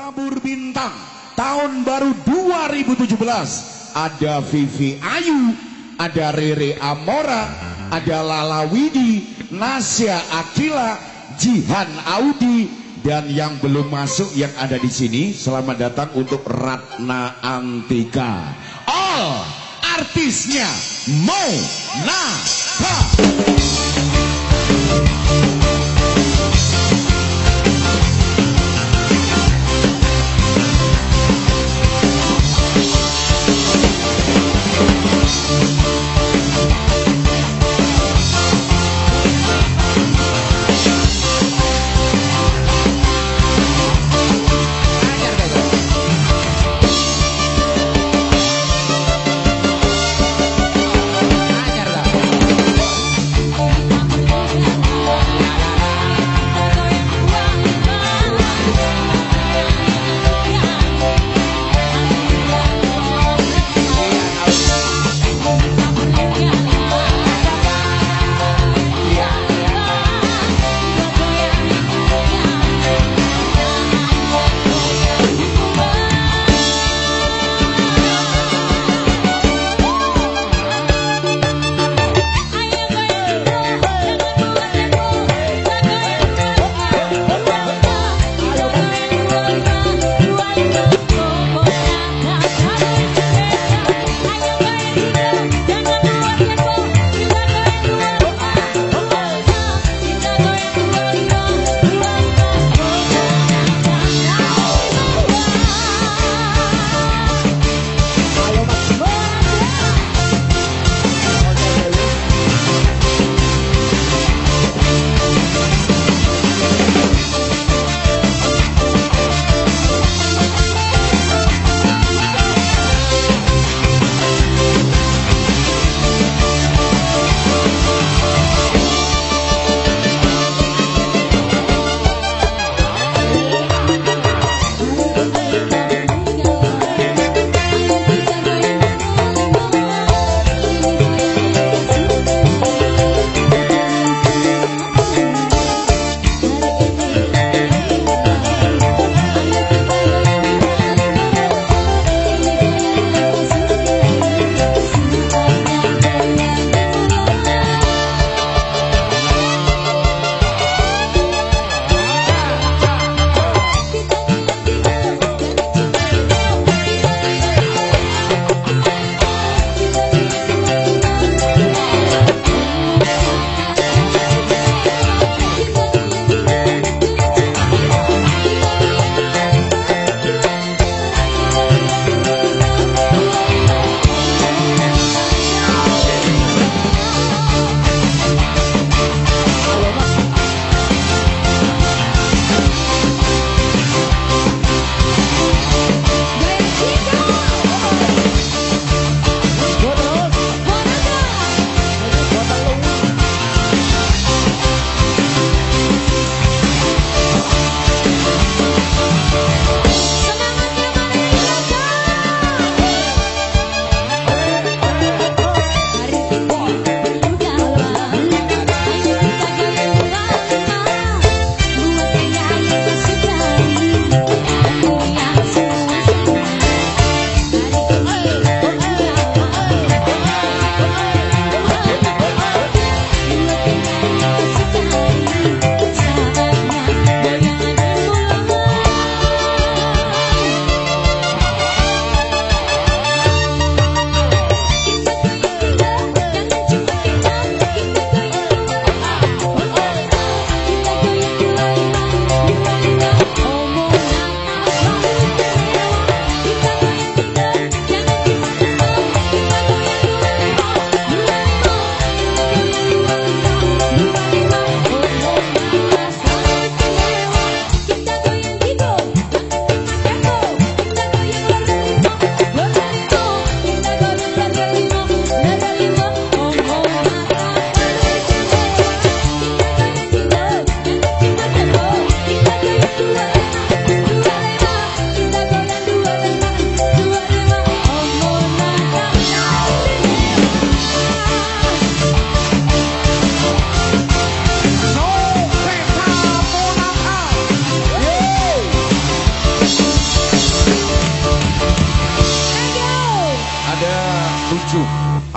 bertabur bintang tahun baru 2017 ada Vivi Ayu ada Rere Amora ada Lala Widi Nasya Akila Jihan Audi dan yang belum masuk yang ada di sini selamat datang untuk Ratna Antika. All artisnya Monaka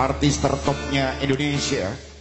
artis tertopnya Indonesia